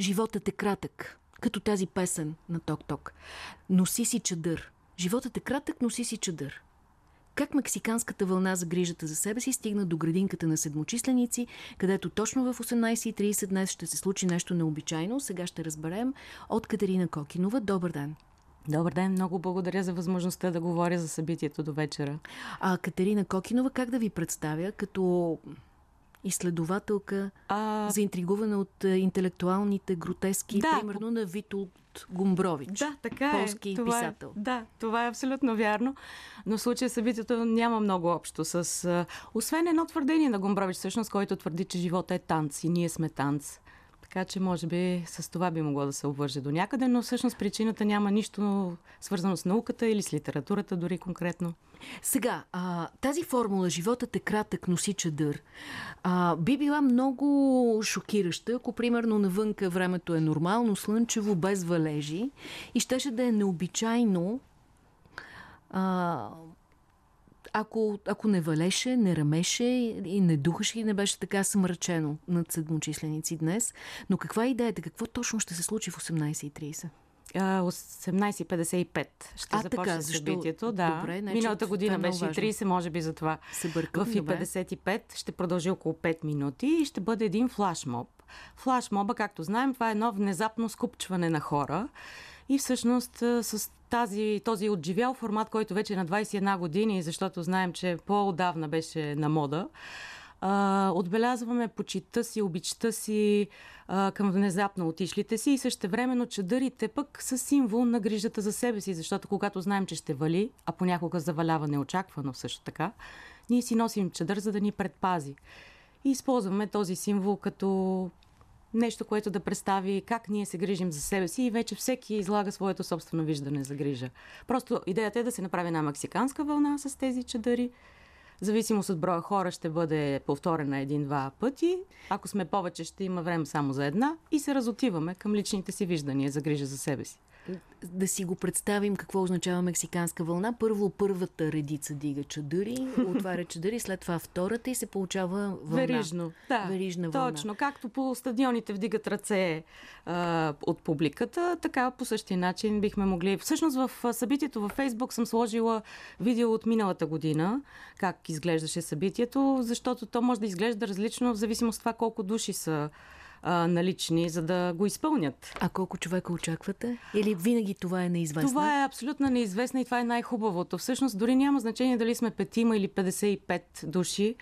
Животът е кратък, като тази песен на Ток-Ток. Носи си чадър. Животът е кратък, носи си чадър. Как мексиканската вълна за грижата за себе си стигна до градинката на седмочисленици, където точно в 18.30 днес ще се случи нещо необичайно. Сега ще разберем от Катерина Кокинова. Добър ден! Добър ден, много благодаря за възможността да говоря за събитието до вечера. А Катерина Кокинова, как да ви представя като изследователка, а... заинтригувана от интелектуалните гротески, да, примерно на Витолд Гумбрович, да, така е. полски това писател. Е, да, това е абсолютно вярно, но в случая събитието няма много общо с... Освен едно твърдение на Гумбрович, всъщност, който твърди, че живота е танц и ние сме танц. Така че, може би, с това би могло да се обвърже до някъде, но всъщност причината няма нищо свързано с науката или с литературата, дори конкретно. Сега, а, тази формула «Животът е кратък, носи чадър» а, би била много шокираща, ако примерно навънка времето е нормално, слънчево, без валежи и щеше да е необичайно а, ако, ако не валеше, не рамеше и не духаше и не беше така съмрачено над седмочисленици днес. Но каква е идеята? Какво точно ще се случи в 18.30? 18.55 ще а, започне така, събитието. Да. Добре, значи Миналата година беше 30, може би за това. Се бъркам, в 55 ще продължи около 5 минути и ще бъде един флашмоб. Флашмоба, както знаем, това е едно внезапно скупчване на хора. И всъщност с тази, този отживял формат, който вече е на 21 години, защото знаем, че по-отдавна беше на мода, отбелязваме почита си, обичта си към внезапно отишлите си и същевременно чадърите пък са символ на грижата за себе си, защото когато знаем, че ще вали, а понякога завалява неочаквано също така, ние си носим чадър, за да ни предпази. И използваме този символ като нещо, което да представи как ние се грижим за себе си и вече всеки излага своето собствено виждане за грижа. Просто идеята е да се направи една мексиканска вълна с тези чадъри, зависимост от броя хора ще бъде повторена един-два пъти. Ако сме повече, ще има време само за една и се разотиваме към личните си виждания за грижа за себе си да си го представим какво означава мексиканска вълна. Първо първата редица дига чадъри, отваря чадъри, след това втората и се получава вълна. Верижно, да. Верижна вълна. Точно. Както по стадионите вдигат ръце а, от публиката, така по същия начин бихме могли. Всъщност в събитието във Фейсбук съм сложила видео от миналата година, как изглеждаше събитието, защото то може да изглежда различно в зависимост от това колко души са а, налични, за да го изпълнят. А колко човека очаквате? Или винаги това е неизвестно? Това е абсолютно неизвестно и това е най-хубавото. Всъщност дори няма значение дали сме петима или 55 души.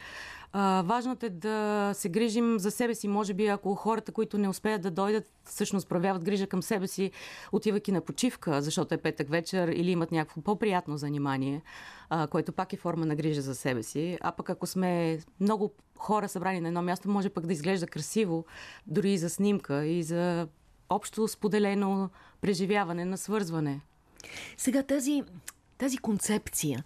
А, важното е да се грижим за себе си. Може би, ако хората, които не успеят да дойдат, всъщност проявяват грижа към себе си, отивайки на почивка, защото е петък вечер или имат някакво по-приятно занимание, а, което пак е форма на грижа за себе си. А пък ако сме много хора събрани на едно място, може пък да изглежда красиво, дори и за снимка, и за общо споделено преживяване на свързване. Сега тази тази концепция,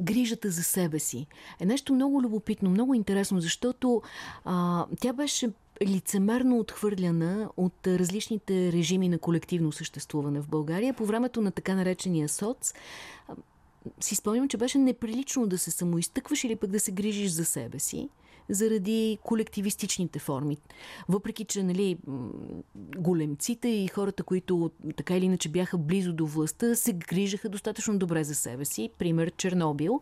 грижата за себе си, е нещо много любопитно, много интересно, защото а, тя беше лицемерно отхвърляна от различните режими на колективно съществуване в България. По времето на така наречения СОЦ си спомням, че беше неприлично да се самоизтъкваш или пък да се грижиш за себе си заради колективистичните форми. Въпреки, че нали, големците и хората, които така или иначе бяха близо до властта, се грижаха достатъчно добре за себе си. Пример Чернобил.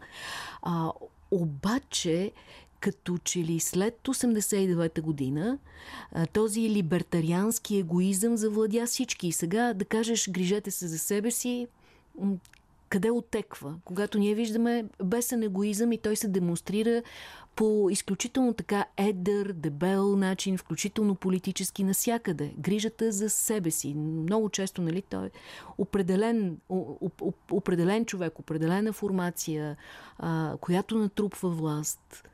А, обаче като че ли след 89-та година този либертариански егоизъм завладя всички. И сега да кажеш грижете се за себе си, къде отеква? Когато ние виждаме бесен егоизъм и той се демонстрира по изключително така едър, дебел начин, включително политически насякъде. Грижата за себе си. Много често, нали, той е определен, определен човек, определена формация, която натрупва власт.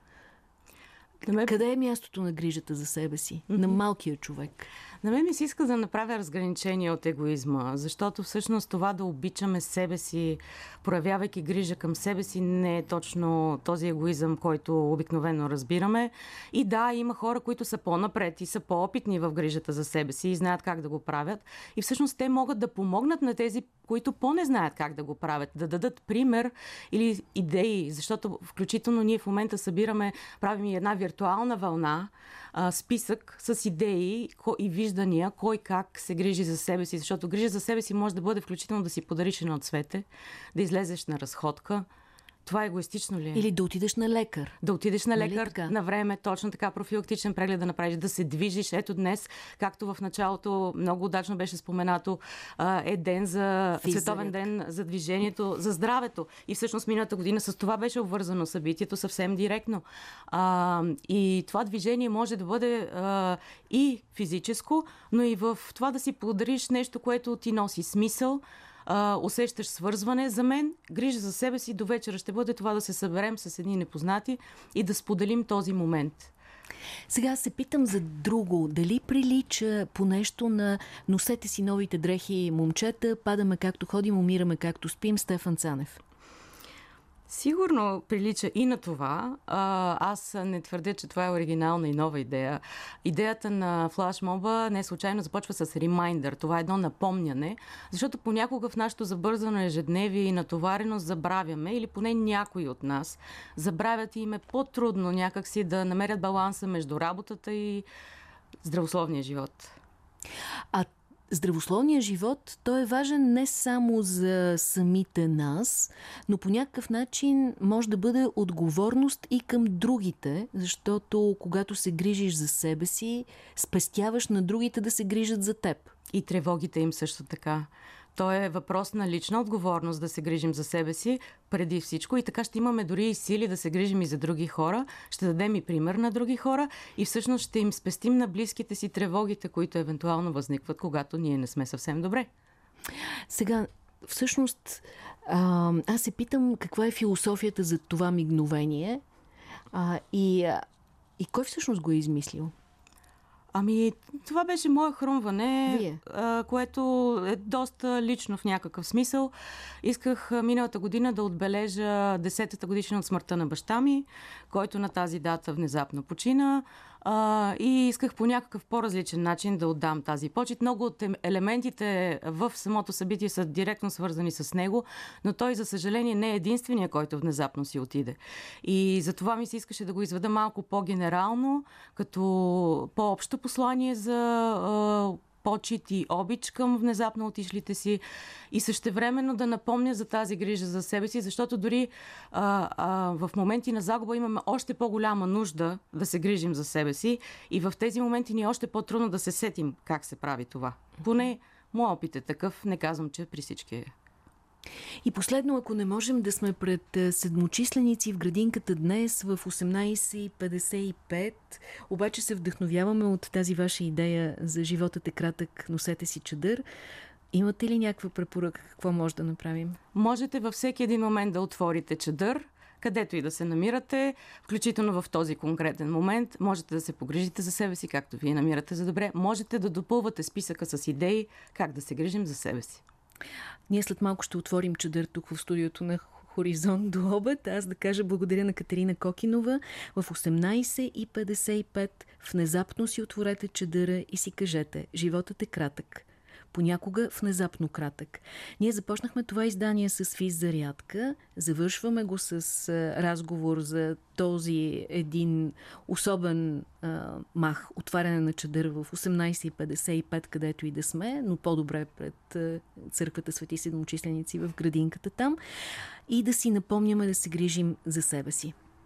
Къде е мястото на грижата за себе си? Mm-hmm. На малкия човек? На мен ми се иска да направя разграничение от егоизма, защото всъщност това да обичаме себе си, проявявайки грижа към себе си, не е точно този егоизъм, който обикновено разбираме. И да, има хора, които са по-напред и са по-опитни в грижата за себе си и знаят как да го правят. И всъщност те могат да помогнат на тези, които по-не знаят как да го правят, да дадат пример или идеи, защото включително ние в момента събираме, правим и една виртуална вълна, списък с идеи и виждания, кой как се грижи за себе си, защото грижа за себе си може да бъде включително да си подариш едно цвете, да излезеш на разходка, това егоистично ли е? Или да отидеш на лекар. Да отидеш на нали лекар нали на време, точно така, профилактичен преглед да направиш, да се движиш. Ето днес, както в началото много удачно беше споменато, е ден за Физарят. световен ден за движението, за здравето. И всъщност миналата година с това беше обвързано събитието съвсем директно. А, и това движение може да бъде а, и физическо, но и в това да си подариш нещо, което ти носи смисъл, а, усещаш свързване. За мен грижа за себе си до вечера ще бъде това да се съберем с едни непознати и да споделим този момент. Сега се питам за друго. Дали прилича по нещо на носете си новите дрехи момчета, падаме както ходим, умираме както спим, Стефан Цанев? Сигурно прилича и на това. Аз не твърдя, че това е оригинална и нова идея. Идеята на флашмоба не случайно започва с ремайндър. Това е едно напомняне, защото понякога в нашето забързано ежедневие и натовареност забравяме, или поне някои от нас забравят и им е по-трудно някакси да намерят баланса между работата и здравословния живот. А здравословният живот, той е важен не само за самите нас, но по някакъв начин може да бъде отговорност и към другите, защото когато се грижиш за себе си, спестяваш на другите да се грижат за теб. И тревогите им също така. То е въпрос на лична отговорност да се грижим за себе си преди всичко и така ще имаме дори и сили да се грижим и за други хора, ще дадем и пример на други хора и всъщност ще им спестим на близките си тревогите, които евентуално възникват, когато ние не сме съвсем добре. Сега, всъщност, а, аз се питам каква е философията за това мигновение а, и, а, и кой всъщност го е измислил? Ами, това беше мое хрумване, а, което е доста лично в някакъв смисъл. Исках миналата година да отбележа 10-та годишна от смъртта на баща ми, който на тази дата внезапно почина. А, и исках по някакъв по-различен начин да отдам тази почет. Много от елементите в самото събитие са директно свързани с него, но той, за съжаление, не е единствения, който внезапно си отиде. И за това ми се искаше да го изведа малко по-генерално, като по-общо послание за почет и обич към внезапно отишлите си и същевременно да напомня за тази грижа за себе си, защото дори а, а, в моменти на загуба имаме още по-голяма нужда да се грижим за себе си и в тези моменти ни е още по-трудно да се сетим как се прави това. Поне моят опит е такъв, не казвам, че при всички е. И последно, ако не можем да сме пред седмочисленици в градинката днес в 18.55, обаче се вдъхновяваме от тази ваша идея за животът е кратък, носете си чадър. Имате ли някаква препоръка? Какво може да направим? Можете във всеки един момент да отворите чадър, където и да се намирате, включително в този конкретен момент. Можете да се погрижите за себе си, както вие намирате за добре. Можете да допълвате списъка с идеи как да се грижим за себе си. Ние след малко ще отворим чадър тук в студиото на Хоризонт до обед. Аз да кажа благодаря на Катерина Кокинова. В 18.55 внезапно си отворете чадъра и си кажете «Животът е кратък» понякога внезапно кратък. Ние започнахме това издание с физ зарядка, завършваме го с разговор за този един особен а, мах, отваряне на чадър в 18.55, където и да сме, но по-добре пред а, църквата Свети Седмочисленици в градинката там и да си напомняме да се грижим за себе си.